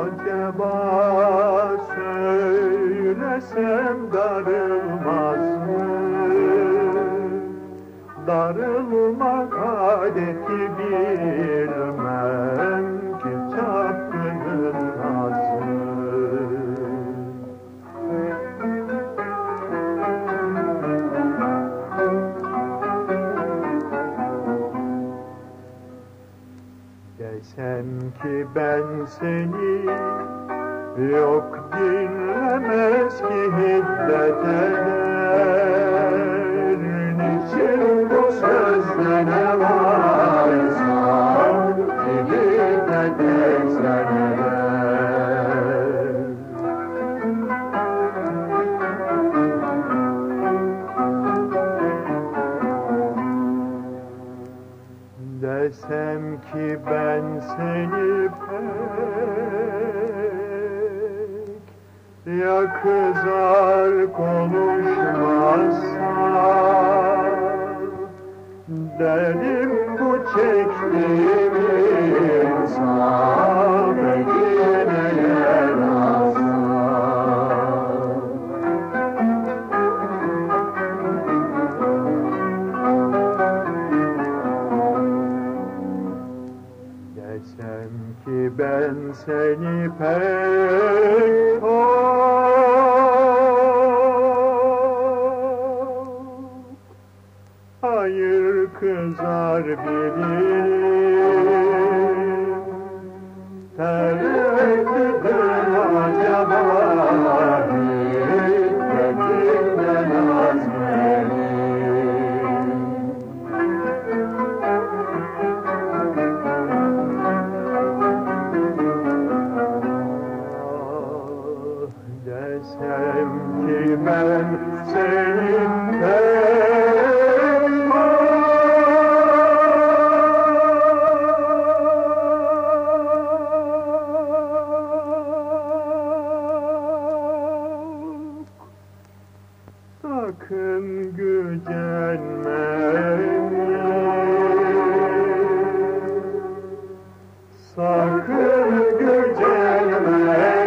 Acaba söylesem darılmaz mı? Darılmak adeti bilmez Desem ki ben seni yok dinlemez ki hiddet Desem ki ben seni pek Ya kızar konuşmazsan Derim bu çektiğim ben seni peygamber Hayır kızar bilir sakın gücenme. Sakın gücenme.